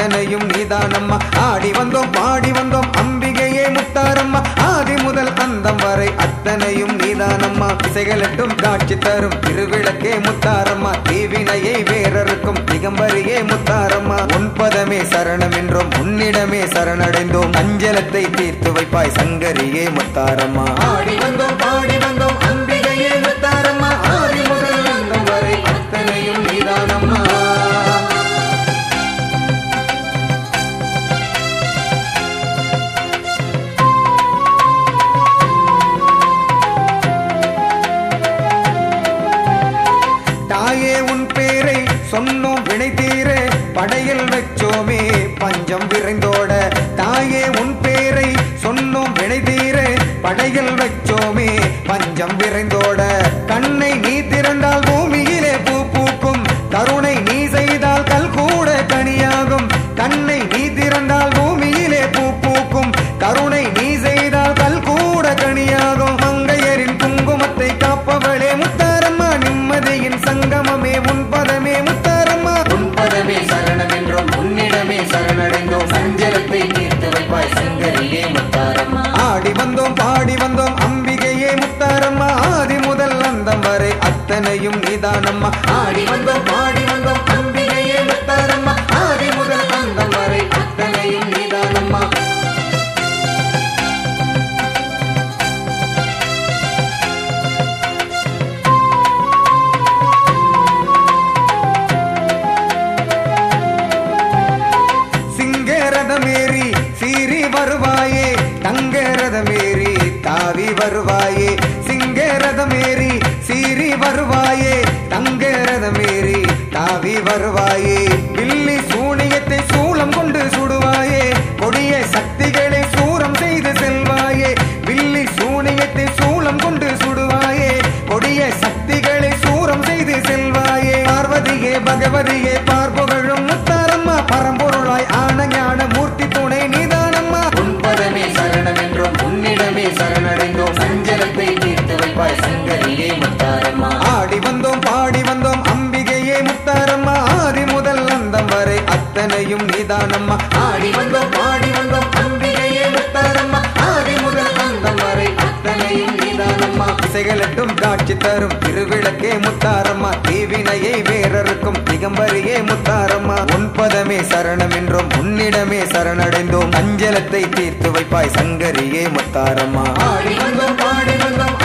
அத்தனையும் நீதானம்மா. ஆடி வந்தோம் பாடி வந்தோம் அம்பிகையே முத்தாரம்மா ஆதி முதல் அந்தம் வரை அத்தனையும் நீதானம்மா. இசைகளட்டும் காட்சி தரும் திருவிளக்கே முத்தாரம்மா. தீவினையை வேறறுக்கும் திகம்பரியே முத்தாரம்மா. உன்பதமே சரணம் என்றோம் உன்னிடமே சரணடைந்தோம். அஞ்சலத்தை தீர்த்து வைப்பாய் சங்கரியே முத்தாரம்மா. ஆடி வந்தோம் பாடி வந்தோம் பேரை சொன்னோம் வினை தீர படையில் வச்சோமே பஞ்சம் விரைந்தோட. தாயே உன் பேரை சொன்னோம் வினை தீர படையில் வச்சோமே பஞ்சம் விரைந்தோட. கண்ணை நீ அத்தனையும் நீதானம்மா. ஆடி வந்தோம் பாடி வந்தோம் அம்பிகையே முத்தாரம்மா. ஆதி முதல் அந்தம் வரை அத்தனையும் நீதானம்மா. சிங்கரதமேறி சீறி வருவாயே தங்கரதமேறி தாவி வருவாயே சிங்கரதமேறி சீறி வருவாயே தங்கரதமேறி தாவி வருவாயே. வில்லி சூனியத்தை சூளம் கொண்டு சுடுவாயே கொடிய சக்திகளை சூரம் செய்து செல்வாயே. வில்லி சூனியத்தை சூளம் கொண்டு சுடுவாயே கொடிய சக்திகளை சூரம் செய்து செல்வாயே. பார்வதியே பகவதியே சங்கரியே முத்தாரம்மா. ஆடி வந்தோம் பாடி வந்தோம் அம்பிகையே முத்தாரம்மா. ஆதி முதல் அந்தம் வரை அத்தனையும் நீதானம்மா. ஆடி வந்தோம் பாடி வந்தோம் அம்பிகையே முத்தாரம்மா. ஆதி முதல் அந்தம் வரை அத்தனையும் நீதானம்மா. இசைகளட்டும் காட்சி தரும் திருவிளக்கே முத்தாரம்மா. தீவினையை வேறறுக்கும் திகம்பரியே முத்தாரம்மா. உன் பதமே சரணம் என்றோம் உன்னிடமே சரணடைந்தோம். அஞ்சலத்தை தீர்த்து வைப்பாய் சங்கரியே முத்தாரம்மா. ஆடி வந்தோம் பாடி வந்தோம்